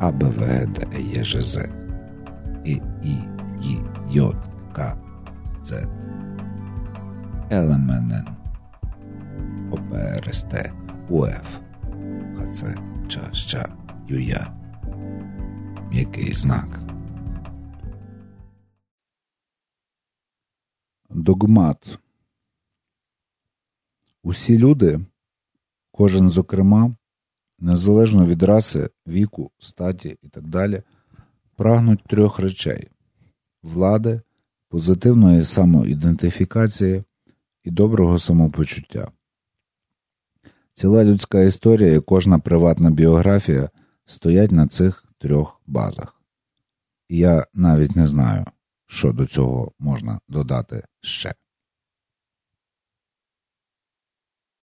А, Б, В, Г, Д, Е, Є, Ж, З, І, І, Й, Й, К, З, Л, М, Н, Н, О, П, Р, С, Т, У, Ф, Х, Ц, Ч, Щ, Ю, Я. М'який знак. Догмат. Усі люди, кожен зокрема, незалежно від раси, віку, статі і так далі, прагнуть трьох речей: влади, позитивної самоідентифікації і доброго самопочуття. Ціла людська історія і кожна приватна біографія стоять на цих трьох базах. І я навіть не знаю, що до цього можна додати ще.